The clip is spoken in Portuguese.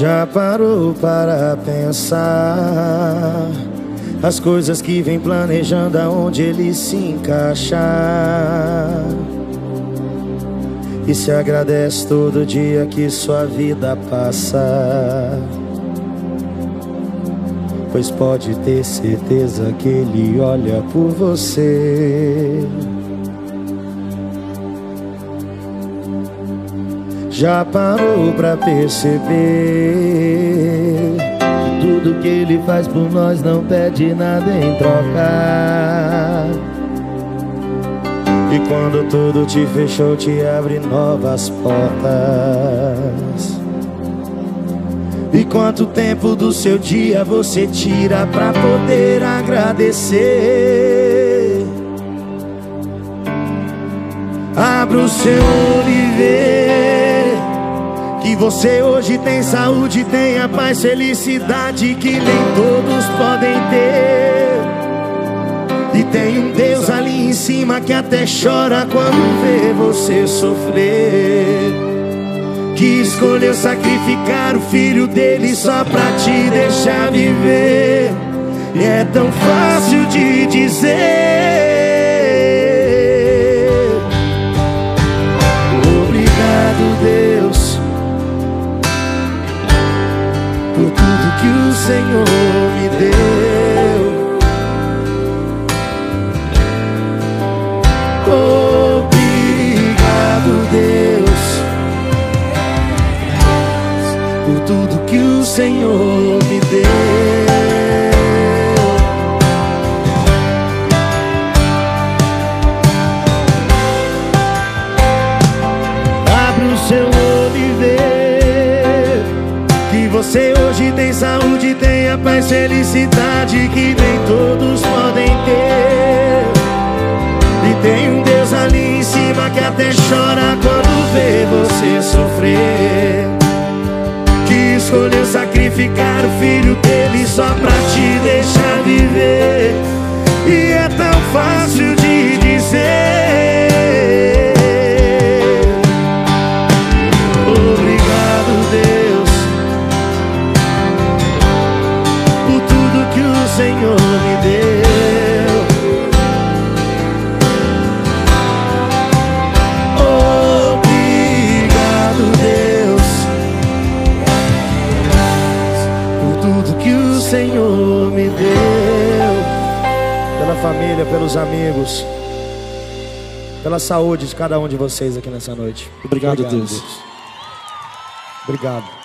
Já parou para pensar as coisas que vem planejando aonde ele se encaixar? E se agradece todo dia que sua vida passa. Pois pode ter certeza que ele olha por você. Já parou pra perceber tudo que ele faz por nós não pede nada em troca. E quando tudo te fechou, te abre novas portas. E quanto tempo do seu dia você tira pra poder agradecer? Abra o seu olho e vê que você hoje tem saúde, tem a paz, felicidade que nem todos podem ter. E tem um Deus ali em cima que até chora quando vê você sofrer. Que escolheu sacrificar o filho dele só pra te deixar viver. E é tão fácil de dizer. Senhor me deu. Obrigado, Deus, por tudo que o Senhor me deu. Saúde, tem a paz, felicidade que nem todos podem ter. E tem um Deus ali em cima que até chora quando vê você sofrer. Que escolheu sacrificar o filho dele só pra te deixar viver. E é tão fácil Senhor me deu. Pela família, pelos amigos, pela saúde de cada um de vocês aqui nessa noite. Obrigado, Obrigado Deus. Deus. Obrigado.